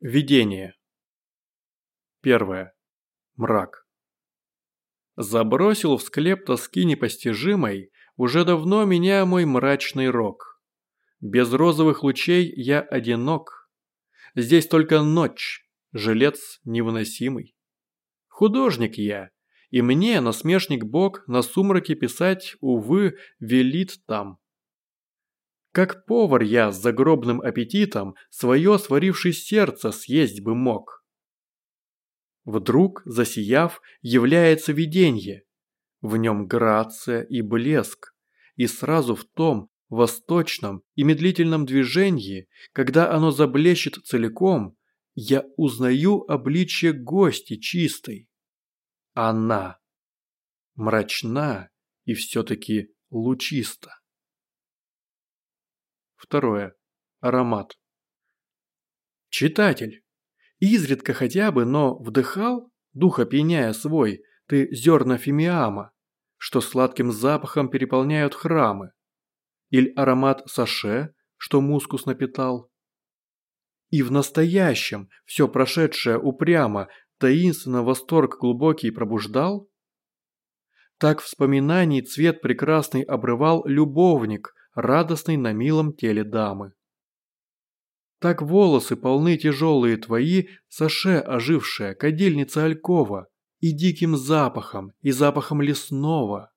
Видение. Первое. Мрак. Забросил в склеп тоски непостижимой уже давно меня мой мрачный рок. Без розовых лучей я одинок. Здесь только ночь, жилец невыносимый. Художник я, и мне насмешник Бог на сумраке писать, увы, велит там. Как повар я с загробным аппетитом свое сваривший сердце съесть бы мог. Вдруг, засияв, является виденье. В нем грация и блеск. И сразу в том восточном и медлительном движении, когда оно заблещет целиком, я узнаю обличье гости чистой. Она. Мрачна и все-таки лучиста. Второе. Аромат. Читатель, изредка хотя бы, но вдыхал, дух опьяняя свой, ты зерна фимиама, что сладким запахом переполняют храмы, или аромат саше, что мускус напитал. И в настоящем все прошедшее упрямо, таинственно восторг глубокий пробуждал? Так вспоминаний цвет прекрасный обрывал любовник, радостный на милом теле дамы. Так волосы полны тяжелые твои, Саше ожившая, кадильница Алькова, и диким запахом, и запахом лесного.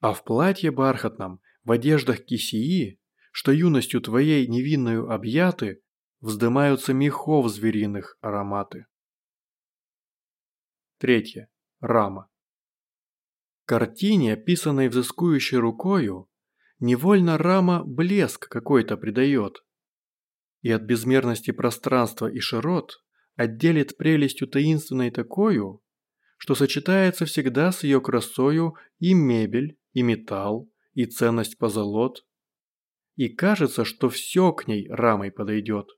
А в платье бархатном, в одеждах кисии, что юностью твоей невинную объяты, вздымаются мехов звериных ароматы. Третье. Рама. Картине, описанной взыскующей рукою, невольно рама блеск какой-то придает. И от безмерности пространства и широт отделит прелестью таинственной такою, что сочетается всегда с ее красою и мебель, и металл, и ценность позолот. И кажется, что все к ней рамой подойдет,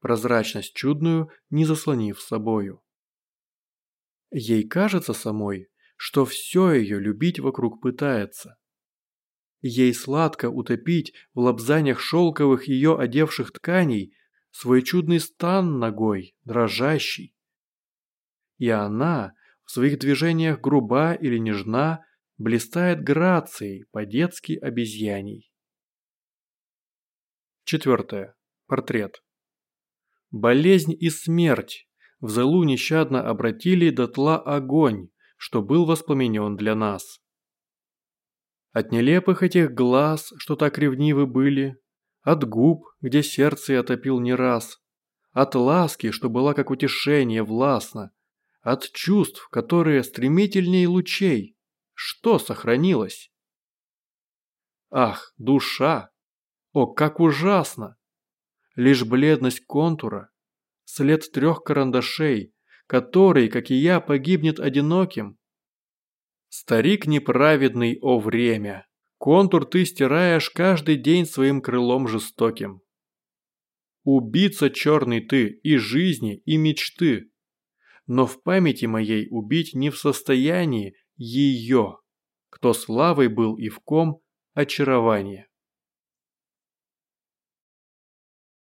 прозрачность чудную не заслонив собою. Ей кажется самой, что все ее любить вокруг пытается, Ей сладко утопить в лобзаниях шелковых ее одевших тканей свой чудный стан ногой, дрожащий. И она в своих движениях груба или нежна, блистает грацией по-детски обезьяней. Четвертое. Портрет. Болезнь и смерть в залу нещадно обратили дотла огонь, что был воспламенен для нас. От нелепых этих глаз, что так ревнивы были, от губ, где сердце я топил не раз, от ласки, что была как утешение властно, от чувств, которые стремительнее лучей, что сохранилось? Ах, душа! О, как ужасно! Лишь бледность контура, след трех карандашей, который, как и я, погибнет одиноким, Старик неправедный, о время! Контур ты стираешь каждый день своим крылом жестоким. Убийца черный ты и жизни, и мечты. Но в памяти моей убить не в состоянии ее, кто славой был и в ком очарование.